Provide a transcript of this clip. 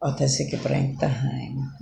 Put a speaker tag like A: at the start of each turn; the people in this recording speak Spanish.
A: Até se que para.